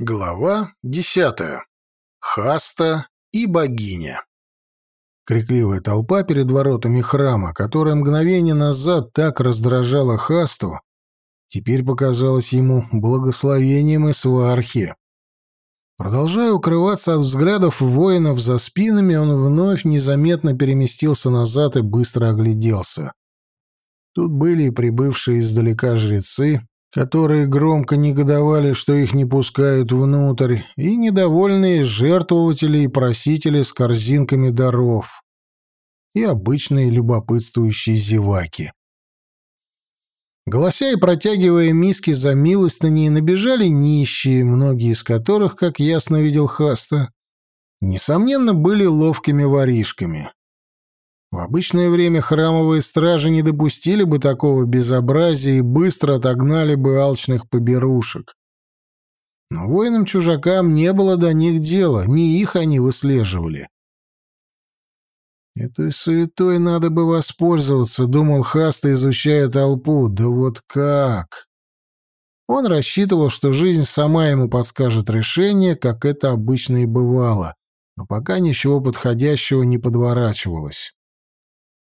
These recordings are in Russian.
Глава десятая. Хаста и богиня. Крикливая толпа перед воротами храма, которая мгновение назад так раздражала Хасту, теперь показалась ему благословением и свархи. Продолжая укрываться от взглядов воинов за спинами, он вновь незаметно переместился назад и быстро огляделся. Тут были и прибывшие издалека жрецы, которые громко негодовали, что их не пускают внутрь, и недовольные жертвователи и просители с корзинками даров, и обычные любопытствующие зеваки. Голося и протягивая миски за милостыней, набежали нищие, многие из которых, как ясно видел Хаста, несомненно, были ловкими воришками. В обычное время храмовые стражи не допустили бы такого безобразия и быстро отогнали бы алчных поберушек. Но воинам-чужакам не было до них дела, не их они выслеживали. «Этой суетой надо бы воспользоваться», — думал Хаста, изучая толпу. «Да вот как?» Он рассчитывал, что жизнь сама ему подскажет решение, как это обычно и бывало, но пока ничего подходящего не подворачивалось.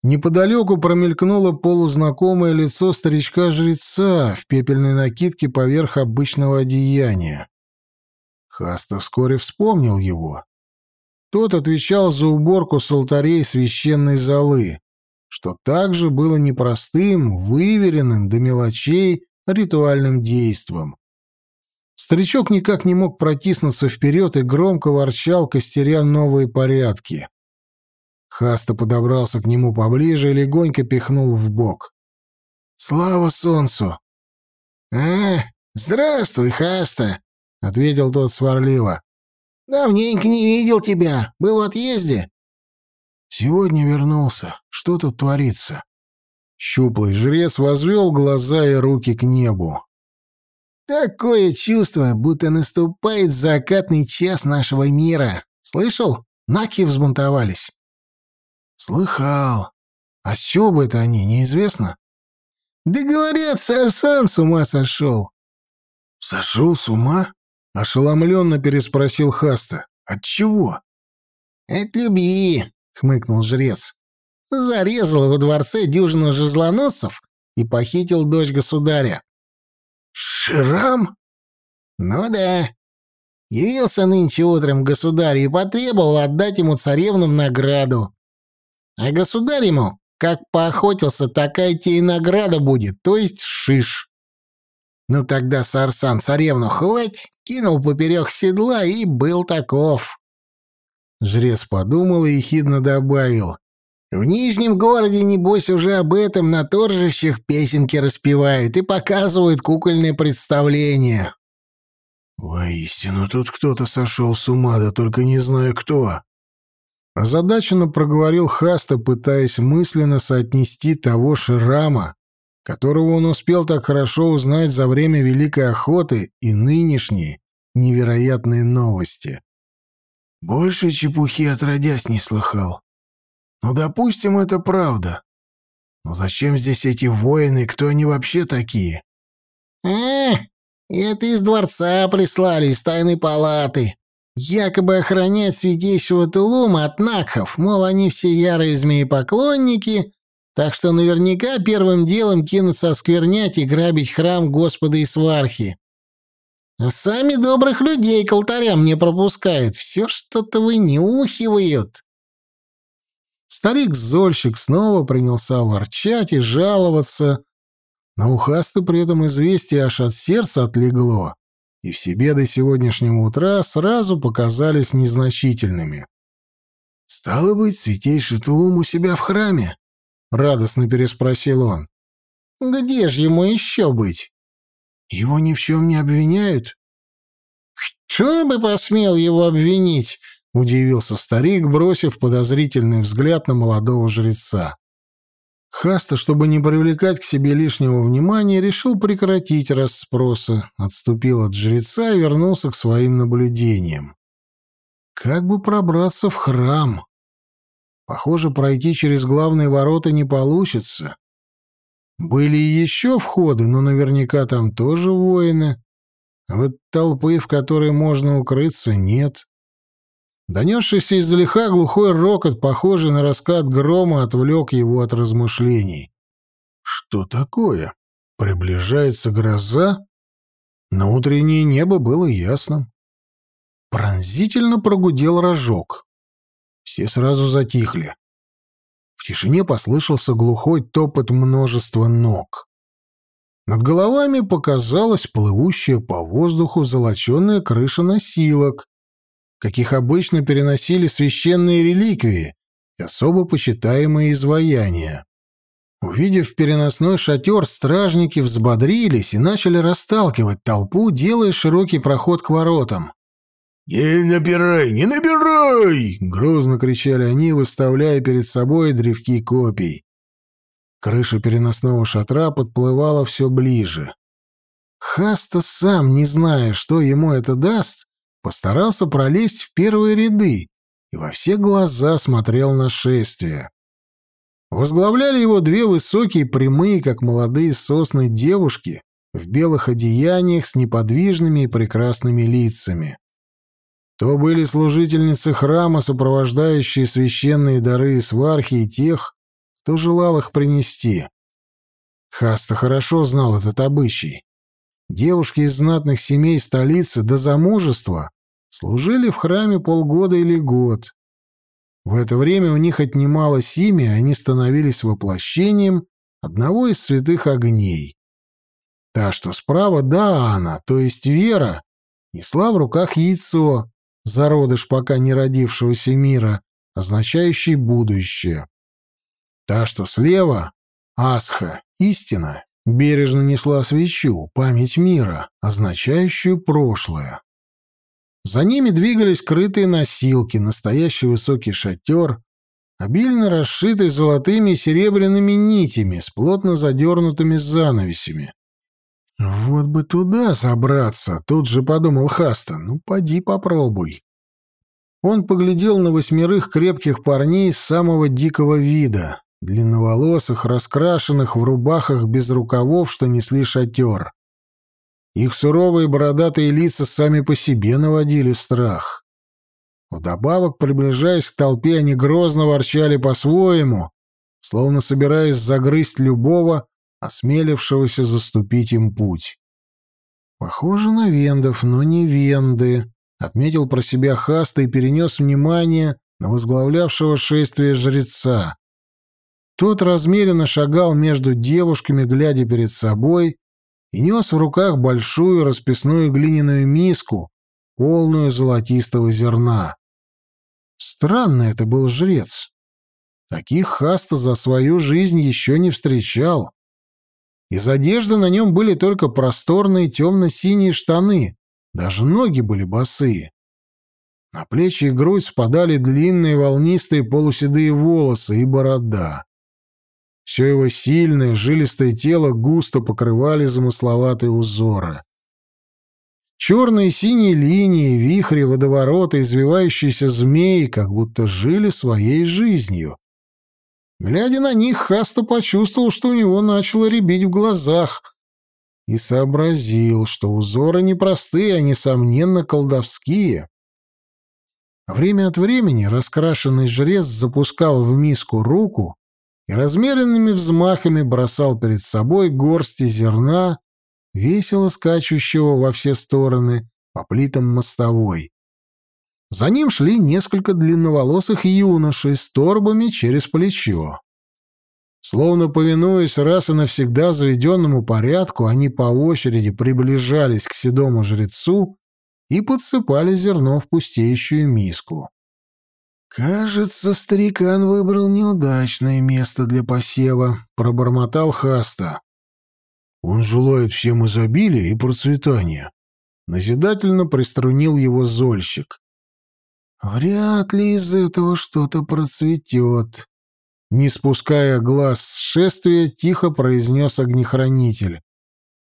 Неподалеку промелькнуло полузнакомое лицо старичка-жреца в пепельной накидке поверх обычного одеяния. Хаста вскоре вспомнил его. Тот отвечал за уборку с алтарей священной золы, что также было непростым, выверенным до мелочей ритуальным действом. Старичок никак не мог протиснуться вперед и громко ворчал, костеря новые порядки. Хаста подобрался к нему поближе и легонько пихнул в бок. «Слава солнцу!» «А, здравствуй, Хаста!» — ответил тот сварливо. «Давненько не видел тебя. Был в отъезде?» «Сегодня вернулся. Что тут творится?» Щуплый жрец возвел глаза и руки к небу. «Такое чувство, будто наступает закатный час нашего мира. Слышал? Наки взбунтовались. «Слыхал. А с чего бы это они, неизвестно?» «Да говорят, Сарсан с ума сошел». «Сошел с ума?» — ошеломленно переспросил Хаста. «От чего?» «От любви», — хмыкнул жрец. «Зарезал во дворце дюжину жезлоносцев и похитил дочь государя». «Шрам?» «Ну да. Явился нынче утром государь и потребовал отдать ему царевну в награду. А государь ему, как поохотился, такая тебе и награда будет, то есть шиш. Ну тогда Сарсан царевну хвать, кинул поперек седла и был таков. Жрец подумал и ехидно добавил. В Нижнем городе, небось, уже об этом на торжищах песенки распевают и показывают кукольные представления. Воистину, тут кто-то сошел с ума, да только не знаю кто. Озадаченно проговорил Хаста, пытаясь мысленно соотнести того Ширама, которого он успел так хорошо узнать за время Великой Охоты, и нынешние невероятные новости. Больше чепухи отродясь не слыхал. Ну, допустим, это правда. Но зачем здесь эти воины, кто они вообще такие? «Э, это из дворца прислали, из тайной палаты», якобы охранять святейшего Тулума от Накхов, мол, они все ярые змеепоклонники, так что наверняка первым делом кинутся осквернять и грабить храм Господа Исвархи. А сами добрых людей к алтарям не пропускают, все что-то вынюхивают. Старик-зольщик снова принялся ворчать и жаловаться, но у Хасты при этом известие аж от сердца отлегло и все беды сегодняшнего утра сразу показались незначительными. «Стало быть, святейший Тулум у себя в храме?» — радостно переспросил он. «Где же ему еще быть?» «Его ни в чем не обвиняют?» «Кто бы посмел его обвинить?» — удивился старик, бросив подозрительный взгляд на молодого жреца. Хаста, чтобы не привлекать к себе лишнего внимания, решил прекратить расспросы, отступил от жреца и вернулся к своим наблюдениям. Как бы пробраться в храм? Похоже, пройти через главные ворота не получится. Были еще входы, но наверняка там тоже воины. Вот толпы, в которой можно укрыться, нет. Донесшийся издалека глухой рокот, похожий на раскат грома, отвлек его от размышлений. Что такое? Приближается гроза? На утреннее небо было ясным. Пронзительно прогудел рожок. Все сразу затихли. В тишине послышался глухой топот множества ног. Над головами показалась плывущая по воздуху золоченая крыша носилок, каких обычно переносили священные реликвии и особо почитаемые изваяния. Увидев переносной шатер, стражники взбодрились и начали расталкивать толпу, делая широкий проход к воротам. «Не набирай, не набирай!» — грозно кричали они, выставляя перед собой древки копий. Крыша переносного шатра подплывала все ближе. Хаста сам, не зная, что ему это даст, постарался пролезть в первые ряды и во все глаза смотрел на шествие. Возглавляли его две высокие, прямые, как молодые сосны, девушки в белых одеяниях с неподвижными и прекрасными лицами. То были служительницы храма, сопровождающие священные дары и свархи и тех, кто желал их принести. Хаста хорошо знал этот обычай. Девушки из знатных семей столицы до замужества служили в храме полгода или год. В это время у них отнималось имя, и они становились воплощением одного из святых огней. Та, что справа, Даана, то есть Вера, несла в руках яйцо, зародыш пока не родившегося мира, означающий будущее. Та, что слева, Асха, истина, бережно несла свечу, память мира, означающую прошлое. За ними двигались крытые носилки, настоящий высокий шатер, обильно расшитый золотыми и серебряными нитями с плотно задернутыми занавесями. «Вот бы туда забраться!» — тут же подумал Хаста. «Ну, поди попробуй». Он поглядел на восьмерых крепких парней самого дикого вида, длинноволосых, раскрашенных в рубахах без рукавов, что несли шатер. Их суровые бородатые лица сами по себе наводили страх. Вдобавок, приближаясь к толпе, они грозно ворчали по-своему, словно собираясь загрызть любого, осмелившегося заступить им путь. «Похоже на вендов, но не венды», — отметил про себя Хаста и перенес внимание на возглавлявшего шествие жреца. Тот размеренно шагал между девушками, глядя перед собой, и нес в руках большую расписную глиняную миску, полную золотистого зерна. Странно это был жрец. Таких Хаста за свою жизнь еще не встречал. Из одежды на нем были только просторные темно-синие штаны, даже ноги были босые. На плечи и грудь спадали длинные волнистые полуседые волосы и борода. Все его сильное, жилистое тело густо покрывали замысловатые узоры. Черные и синие линии, вихри, водовороты, извивающиеся змеи как будто жили своей жизнью. Глядя на них, Хаста почувствовал, что у него начало рябить в глазах, и сообразил, что узоры непростые, а, несомненно, колдовские. Время от времени раскрашенный жрец запускал в миску руку и размеренными взмахами бросал перед собой горсти зерна, весело скачущего во все стороны по плитам мостовой. За ним шли несколько длинноволосых юношей с торбами через плечо. Словно повинуясь раз и навсегда заведенному порядку, они по очереди приближались к седому жрецу и подсыпали зерно в пустеющую миску. «Кажется, старикан выбрал неудачное место для посева», — пробормотал Хаста. «Он желает всем изобилия и процветания», — назидательно приструнил его зольщик. «Вряд ли из этого что-то процветет», — не спуская глаз с шествия, тихо произнес огнехранитель.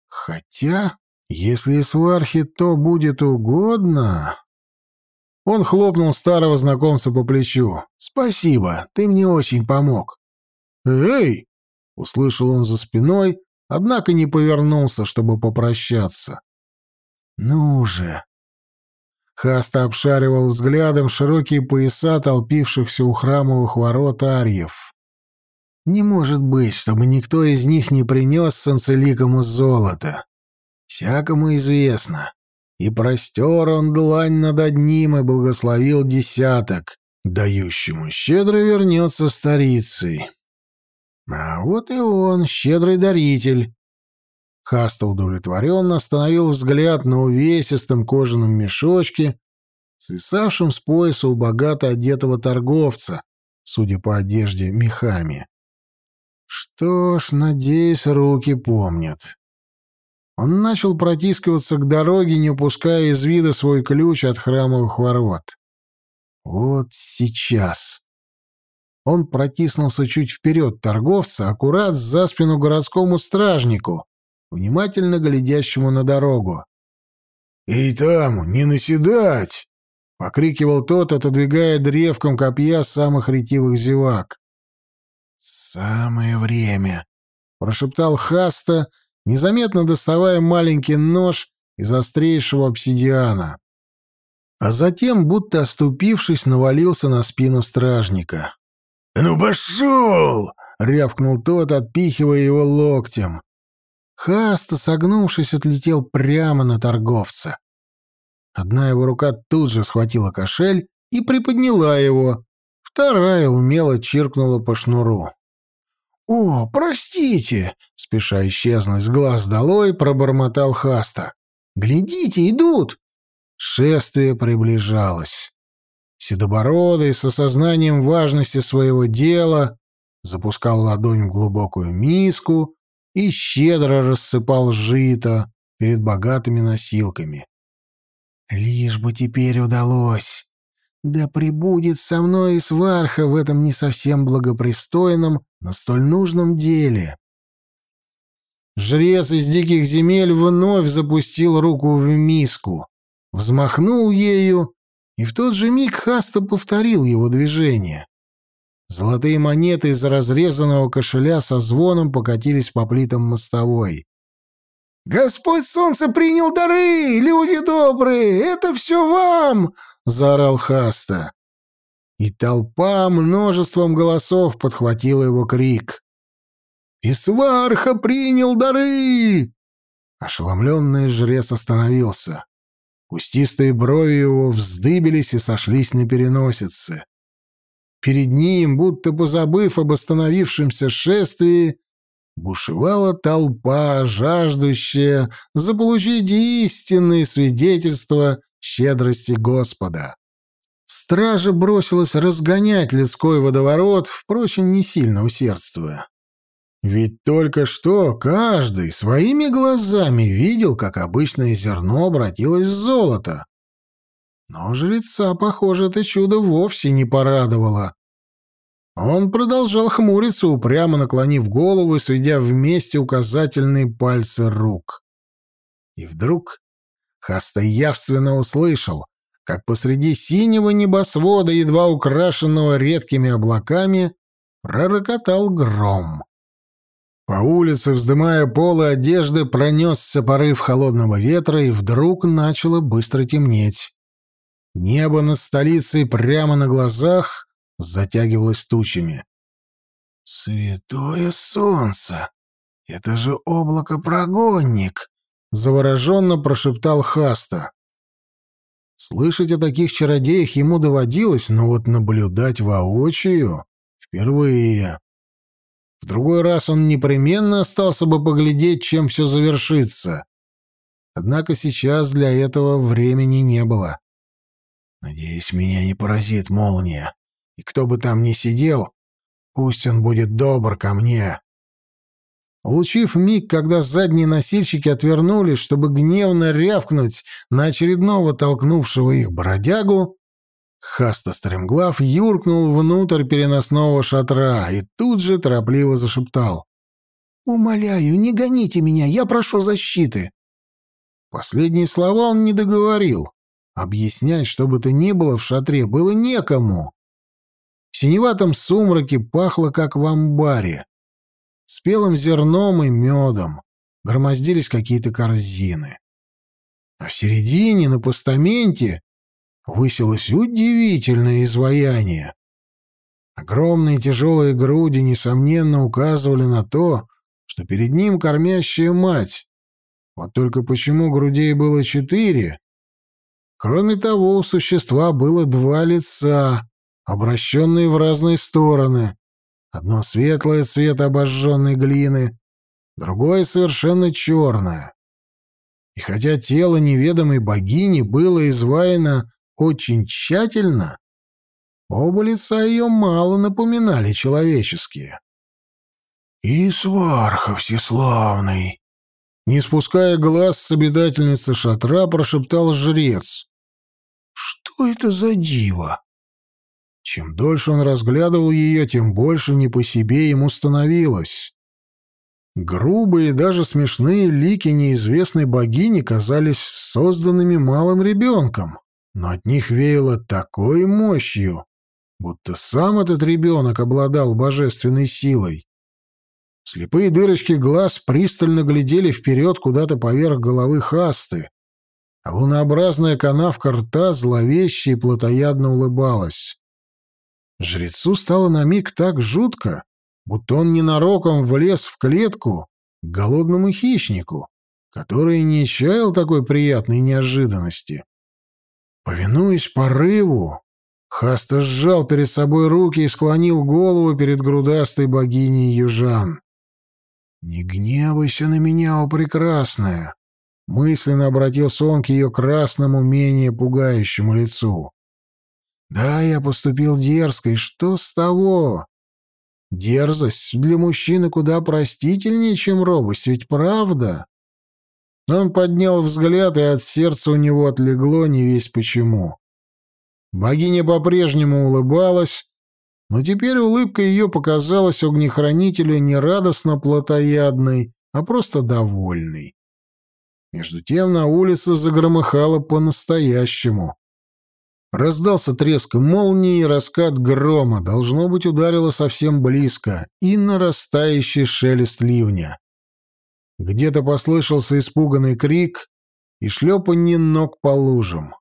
«Хотя, если свархи то будет угодно...» Он хлопнул старого знакомца по плечу. «Спасибо, ты мне очень помог». «Эй!» — услышал он за спиной, однако не повернулся, чтобы попрощаться. Ну же!» Хаста обшаривал взглядом широкие пояса толпившихся у храмовых ворот арьев. Не может быть, чтобы никто из них не принес санцеликому золото. Всякому известно. И простер он длань над одним и благословил десяток, дающему щедро вернется старицей. А вот и он, щедрый даритель. Хаста удовлетворенно остановил взгляд на увесистом кожаном мешочке, свисавшем с пояса у богато одетого торговца, судя по одежде, мехами. Что ж, надеюсь, руки помнят. Он начал протискиваться к дороге, не упуская из вида свой ключ от храмовых ворот. Вот сейчас. Он протиснулся чуть вперед торговца, аккурат за спину городскому стражнику, внимательно глядящему на дорогу. «Эй, там, не наседать!» — покрикивал тот, отодвигая древком копья самых ретивых зевак. «Самое время!» — прошептал Хаста, незаметно доставая маленький нож из острейшего обсидиана. А затем, будто оступившись, навалился на спину стражника. «Ну пошел!» — рявкнул тот, отпихивая его локтем. Хаста, согнувшись, отлетел прямо на торговца. Одна его рука тут же схватила кошель и приподняла его, вторая умело чиркнула по шнуру. «О, простите!» — спеша исчезнуть с глаз долой, пробормотал Хаста. «Глядите, идут!» Шествие приближалось. Седобородый, с осознанием важности своего дела, запускал ладонь в глубокую миску и щедро рассыпал жито перед богатыми носилками. «Лишь бы теперь удалось!» Да прибудет со мной и сварха в этом не совсем благопристойном, но столь нужном деле. Жрец из диких земель вновь запустил руку в миску, взмахнул ею, и в тот же миг Хаста повторил его движение. Золотые монеты из разрезанного кошеля со звоном покатились по плитам мостовой. «Господь Солнце принял дары, люди добрые! Это все вам!» заорал Хаста. И толпа множеством голосов подхватила его крик. «Исварха принял дары!» Ошеломленный жрец остановился. Кустистые брови его вздыбились и сошлись на переносице. Перед ним, будто позабыв об остановившемся шествии, бушевала толпа, жаждущая заполучить истинные свидетельства щедрости Господа. Стража бросилась разгонять людской водоворот, впрочем, не сильно усердствуя. Ведь только что каждый своими глазами видел, как обычное зерно обратилось в золото. Но жреца, похоже, это чудо вовсе не порадовало. Он продолжал хмуриться, упрямо наклонив голову и сведя вместе указательные пальцы рук. И вдруг Хаста явственно услышал, как посреди синего небосвода, едва украшенного редкими облаками, пророкотал гром. По улице, вздымая полы одежды, пронесся порыв холодного ветра, и вдруг начало быстро темнеть. Небо над столицей прямо на глазах затягивалось тучами. «Святое солнце! Это же облако-прогонник!» — завороженно прошептал Хаста. Слышать о таких чародеях ему доводилось, но вот наблюдать воочию — впервые. В другой раз он непременно остался бы поглядеть, чем все завершится. Однако сейчас для этого времени не было. Надеюсь, меня не поразит молния, и кто бы там ни сидел, пусть он будет добр ко мне. Улучив миг, когда задние носильщики отвернулись, чтобы гневно рявкнуть на очередного толкнувшего их бродягу, Хаста Стремглав юркнул внутрь переносного шатра и тут же торопливо зашептал. «Умоляю, не гоните меня, я прошу защиты!» Последние слова он не договорил. Объяснять, что бы то ни было в шатре, было некому. В синеватом сумраке пахло, как в амбаре. Спелым зерном и медом громоздились какие-то корзины. А в середине, на постаменте, высилось удивительное изваяние. Огромные тяжелые груди, несомненно, указывали на то, что перед ним кормящая мать. Вот только почему грудей было четыре? Кроме того, у существа было два лица, обращенные в разные стороны. Одно светлое цвет обожженной глины, другое совершенно черное. И хотя тело неведомой богини было изваяно очень тщательно, оба лица ее мало напоминали человеческие. «И сварха всеславный!» Не спуская глаз с обитательницы шатра, прошептал жрец. «Что это за диво?» Чем дольше он разглядывал ее, тем больше не по себе ему становилось. Грубые, даже смешные лики неизвестной богини казались созданными малым ребенком, но от них веяло такой мощью, будто сам этот ребенок обладал божественной силой. Слепые дырочки глаз пристально глядели вперед куда-то поверх головы Хасты, а лунообразная канавка рта зловеще и плотоядно улыбалась. Жрецу стало на миг так жутко, будто он ненароком влез в клетку к голодному хищнику, который не чаял такой приятной неожиданности. Повинуясь порыву, Хаста сжал перед собой руки и склонил голову перед грудастой богиней южан. «Не гневайся на меня, о прекрасная!» Мысленно обратился он к ее красному, менее пугающему лицу. Да, я поступил дерзко, и что с того? Дерзость для мужчины куда простительнее, чем робость, ведь правда? Он поднял взгляд, и от сердца у него отлегло не весь почему. Богиня по-прежнему улыбалась, но теперь улыбка ее показалась огнехранителю не радостно плотоядной, а просто довольной. Между тем на улице загромыхало по-настоящему. Раздался треск молнии и раскат грома, должно быть, ударило совсем близко, и нарастающий шелест ливня. Где-то послышался испуганный крик и шлепанье ног по лужам.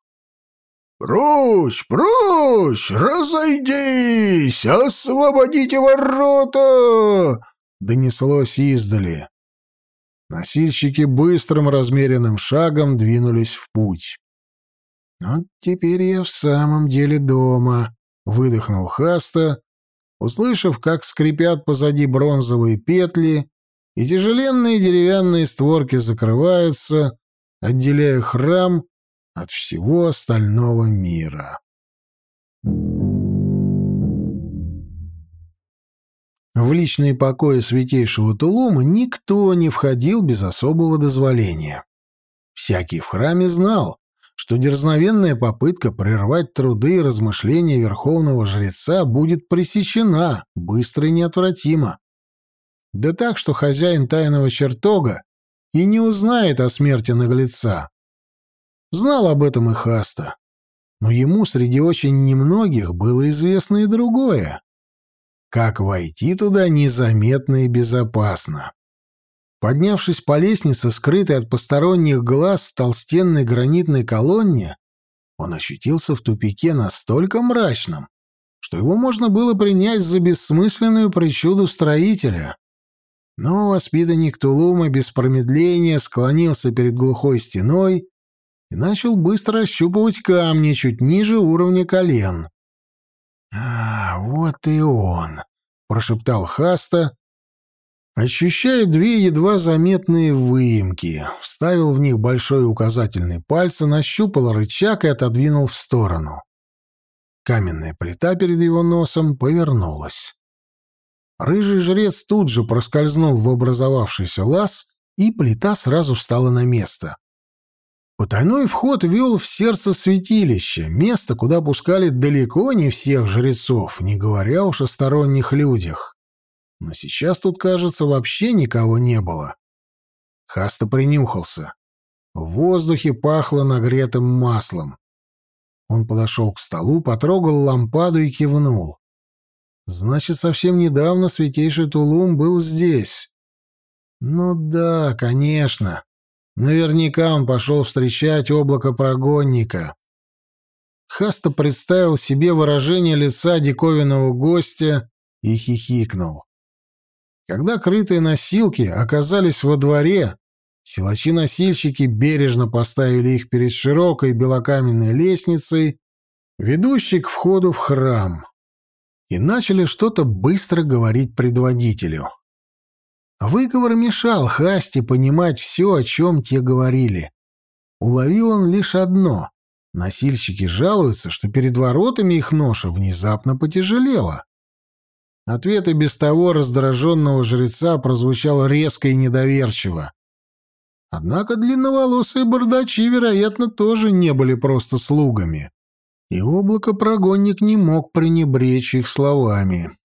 «Прочь, прочь! Разойдись! Освободите ворота!» — донеслось издали. Носильщики быстрым размеренным шагом двинулись в путь. «Вот теперь я в самом деле дома», — выдохнул Хаста, услышав, как скрипят позади бронзовые петли, и тяжеленные деревянные створки закрываются, отделяя храм от всего остального мира. В личные покои святейшего Тулума никто не входил без особого дозволения. Всякий в храме знал, что дерзновенная попытка прервать труды и размышления верховного жреца будет пресечена быстро и неотвратимо. Да так, что хозяин тайного чертога и не узнает о смерти наглеца. Знал об этом и Хаста, но ему среди очень немногих было известно и другое. Как войти туда незаметно и безопасно. Поднявшись по лестнице, скрытой от посторонних глаз в толстенной гранитной колонне, он ощутился в тупике настолько мрачным, что его можно было принять за бессмысленную причуду строителя. Но воспитанник Тулума без промедления склонился перед глухой стеной и начал быстро ощупывать камни чуть ниже уровня колен. «А, вот и он!» — прошептал Хаста, Ощущая две едва заметные выемки, вставил в них большой указательный пальцы, нащупал рычаг и отодвинул в сторону. Каменная плита перед его носом повернулась. Рыжий жрец тут же проскользнул в образовавшийся лаз, и плита сразу встала на место. Потайной вход вел в сердце святилища, место, куда пускали далеко не всех жрецов, не говоря уж о сторонних людях. Но сейчас тут, кажется, вообще никого не было. Хаста принюхался. В воздухе пахло нагретым маслом. Он подошел к столу, потрогал лампаду и кивнул. Значит, совсем недавно святейший Тулум был здесь. Ну да, конечно. Наверняка он пошел встречать облако прогонника. Хаста представил себе выражение лица диковинного гостя и хихикнул. Когда крытые носилки оказались во дворе, силачи-носильщики бережно поставили их перед широкой белокаменной лестницей, ведущей к входу в храм, и начали что-то быстро говорить предводителю. Выговор мешал Хасте понимать все, о чем те говорили. Уловил он лишь одно — носильщики жалуются, что перед воротами их ноша внезапно потяжелела. Ответ и без того раздраженного жреца прозвучал резко и недоверчиво. Однако длинноволосые бардачи, вероятно, тоже не были просто слугами. И облако-прогонник не мог пренебречь их словами.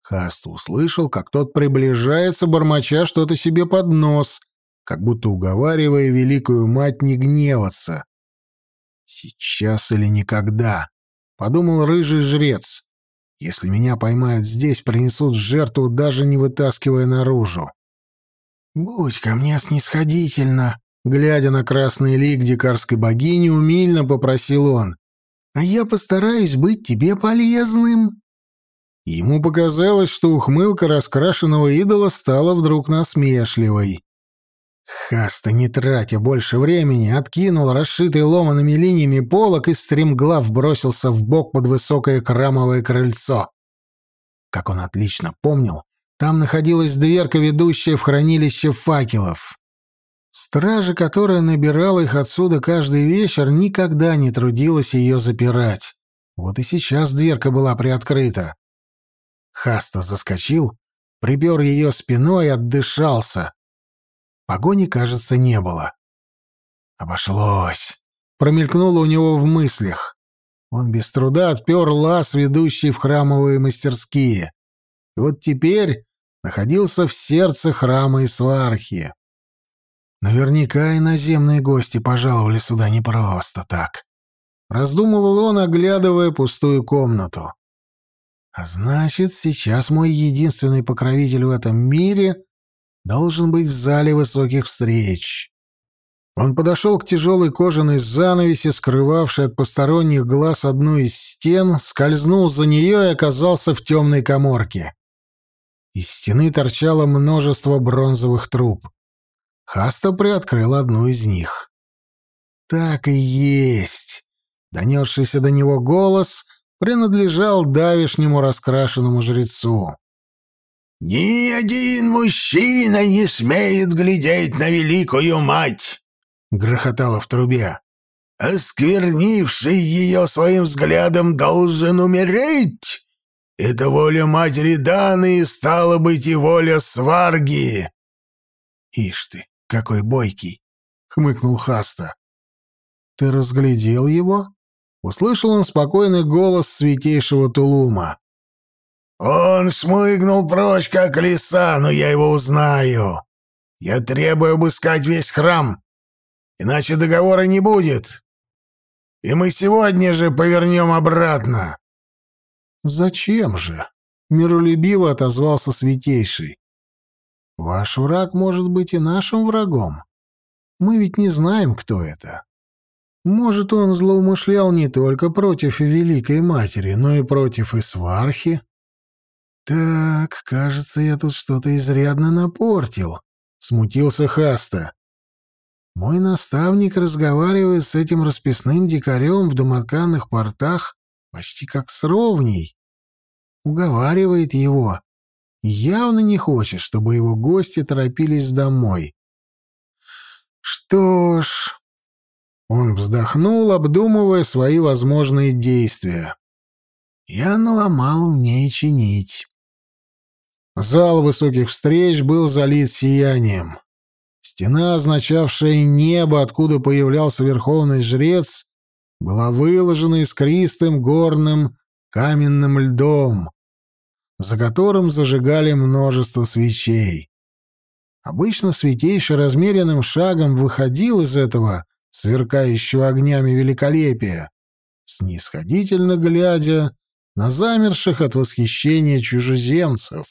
Хаст услышал, как тот приближается, бормоча что-то себе под нос, как будто уговаривая великую мать не гневаться. «Сейчас или никогда», — подумал рыжий жрец. Если меня поймают здесь, принесут в жертву, даже не вытаскивая наружу. «Будь ко мне снисходительно», — глядя на красный лик дикарской богини, умильно попросил он. «А я постараюсь быть тебе полезным». Ему показалось, что ухмылка раскрашенного идола стала вдруг насмешливой. Хаста, не тратя больше времени, откинул расшитый ломаными линиями полок и стремглав бросился в бок под высокое крамовое крыльцо. Как он отлично помнил, там находилась дверка, ведущая в хранилище факелов. Стража, которая набирала их отсюда каждый вечер, никогда не трудилась ее запирать. Вот и сейчас дверка была приоткрыта. Хаста заскочил, припер ее спиной и отдышался. Погони, кажется, не было. Обошлось. Промелькнуло у него в мыслях. Он без труда отпер лаз, ведущий в храмовые мастерские. И вот теперь находился в сердце храма Исвархи. Наверняка иноземные гости пожаловали сюда не просто так. Раздумывал он, оглядывая пустую комнату. А значит, сейчас мой единственный покровитель в этом мире должен быть в зале высоких встреч. Он подошел к тяжелой кожаной занавеси, скрывавшей от посторонних глаз одну из стен, скользнул за нее и оказался в темной коморке. Из стены торчало множество бронзовых труб. Хаста приоткрыл одну из них. «Так и есть!» Донесшийся до него голос принадлежал давишнему раскрашенному жрецу. «Ни один мужчина не смеет глядеть на великую мать!» — грохотало в трубе. «Осквернивший ее своим взглядом должен умереть! Это воля матери Даны, и стала быть и воля Сварги!» «Ишь ты, какой бойкий!» — хмыкнул Хаста. «Ты разглядел его?» — услышал он спокойный голос святейшего Тулума. Он смыгнул прочь, как лиса, но я его узнаю. Я требую обыскать весь храм, иначе договора не будет. И мы сегодня же повернем обратно. Зачем же? Миролюбиво отозвался Святейший. Ваш враг может быть и нашим врагом. Мы ведь не знаем, кто это. Может, он злоумышлял не только против Великой Матери, но и против Исвархи, «Так, кажется, я тут что-то изрядно напортил», — смутился Хаста. «Мой наставник разговаривает с этим расписным дикарем в домотканных портах почти как с ровней. Уговаривает его. Явно не хочет, чтобы его гости торопились домой. Что ж...» Он вздохнул, обдумывая свои возможные действия. «Я наломал мне чинить». Зал высоких встреч был залит сиянием. Стена, означавшая небо, откуда появлялся верховный жрец, была выложена искристым горным каменным льдом, за которым зажигали множество свечей. Обычно святейший размеренным шагом выходил из этого, сверкающего огнями великолепия, снисходительно глядя на замерших от восхищения чужеземцев.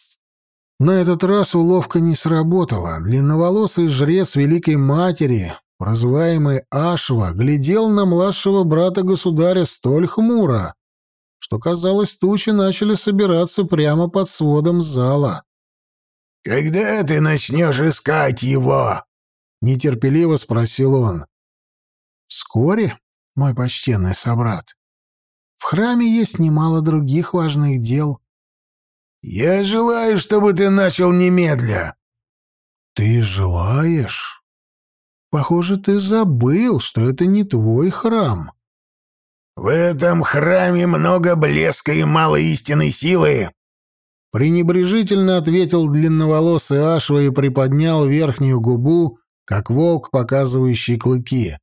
На этот раз уловка не сработала. Длинноволосый жрец Великой Матери, прозваемый Ашва, глядел на младшего брата государя столь хмуро, что, казалось, тучи начали собираться прямо под сводом зала. «Когда ты начнешь искать его?» — нетерпеливо спросил он. «Вскоре, мой почтенный собрат. В храме есть немало других важных дел». «Я желаю, чтобы ты начал немедля». «Ты желаешь? Похоже, ты забыл, что это не твой храм». «В этом храме много блеска и мало истинной силы», пренебрежительно ответил длинноволосый Ашва и приподнял верхнюю губу, как волк, показывающий клыки.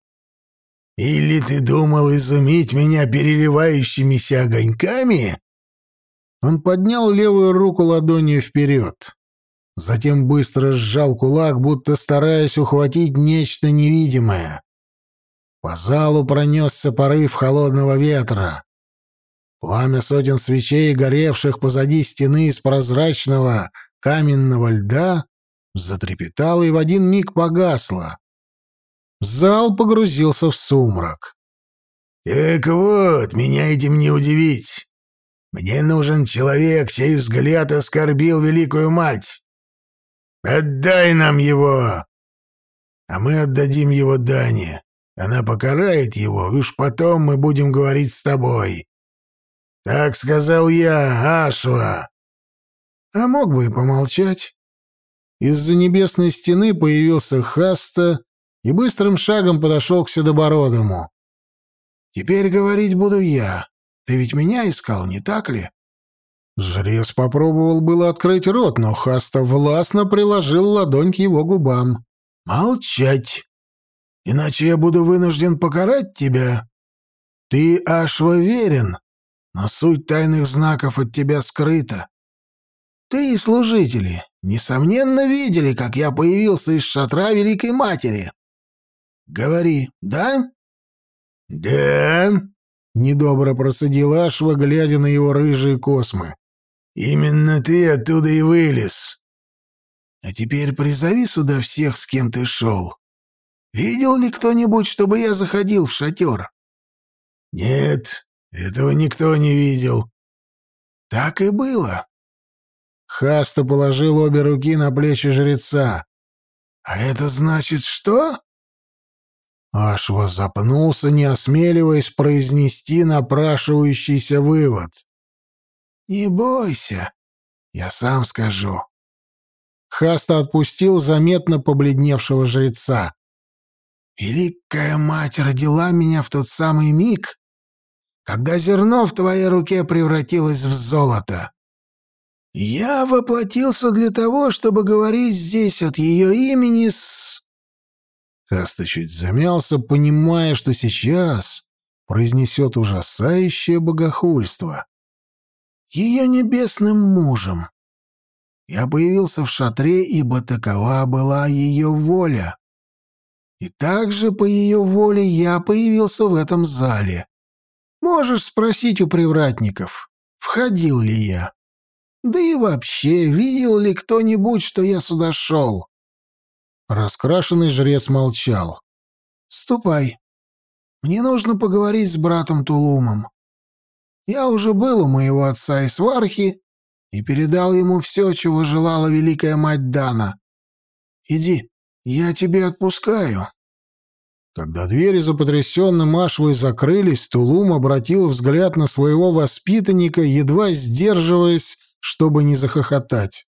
«Или ты думал изумить меня переливающимися огоньками?» Он поднял левую руку ладонью вперед. Затем быстро сжал кулак, будто стараясь ухватить нечто невидимое. По залу пронесся порыв холодного ветра. Пламя сотен свечей, горевших позади стены из прозрачного каменного льда, затрепетало и в один миг погасло. Зал погрузился в сумрак. «Так вот, меня этим не удивить. Мне нужен человек, чей взгляд оскорбил великую мать. Отдай нам его, а мы отдадим его Дане. Она покарает его, и уж потом мы будем говорить с тобой. Так сказал я, Ашва. А мог бы и помолчать. Из-за небесной стены появился Хаста и быстрым шагом подошел к Седобородому. «Теперь говорить буду я. Ты ведь меня искал, не так ли?» Жрец попробовал было открыть рот, но Хаста властно приложил ладонь к его губам. «Молчать! Иначе я буду вынужден покарать тебя. Ты Ашва верен, но суть тайных знаков от тебя скрыта. Ты и служители, несомненно, видели, как я появился из шатра Великой Матери. Говори, да? Да, недобро процедил Ашва, глядя на его рыжие космы. Именно ты оттуда и вылез. А теперь призови сюда всех, с кем ты шел. Видел ли кто-нибудь, чтобы я заходил в шатер? Нет, этого никто не видел. Так и было. Хаста положил обе руки на плечи жреца. А это значит что? Ашва запнулся, не осмеливаясь произнести напрашивающийся вывод. «Не бойся, я сам скажу». Хаста отпустил заметно побледневшего жреца. «Великая мать родила меня в тот самый миг, когда зерно в твоей руке превратилось в золото. Я воплотился для того, чтобы говорить здесь от ее имени с Каста чуть замялся, понимая, что сейчас произнесет ужасающее богохульство. Ее небесным мужем. Я появился в шатре, ибо такова была ее воля. И также по ее воле я появился в этом зале. Можешь спросить у привратников, входил ли я. Да и вообще, видел ли кто-нибудь, что я сюда шел? Раскрашенный жрец молчал. «Ступай. Мне нужно поговорить с братом Тулумом. Я уже был у моего отца из Вархи и передал ему все, чего желала великая мать Дана. Иди, я тебе отпускаю». Когда двери за потрясенным Ашвой закрылись, Тулум обратил взгляд на своего воспитанника, едва сдерживаясь, чтобы не захохотать.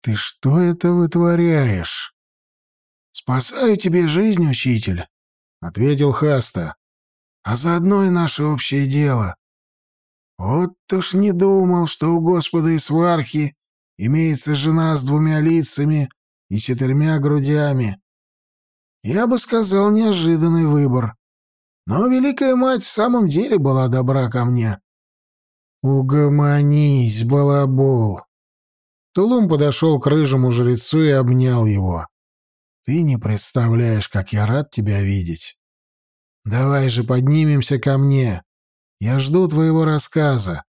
«Ты что это вытворяешь?» «Спасаю тебе жизнь, учитель», — ответил Хаста. «А заодно и наше общее дело. Вот уж не думал, что у Господа Исвархи имеется жена с двумя лицами и четырьмя грудями. Я бы сказал, неожиданный выбор. Но Великая Мать в самом деле была добра ко мне». «Угомонись, балабол!» Тулум подошел к рыжему жрецу и обнял его. Ты не представляешь, как я рад тебя видеть. Давай же поднимемся ко мне. Я жду твоего рассказа.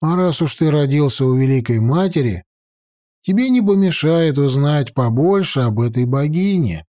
А раз уж ты родился у Великой Матери, тебе не помешает узнать побольше об этой богине.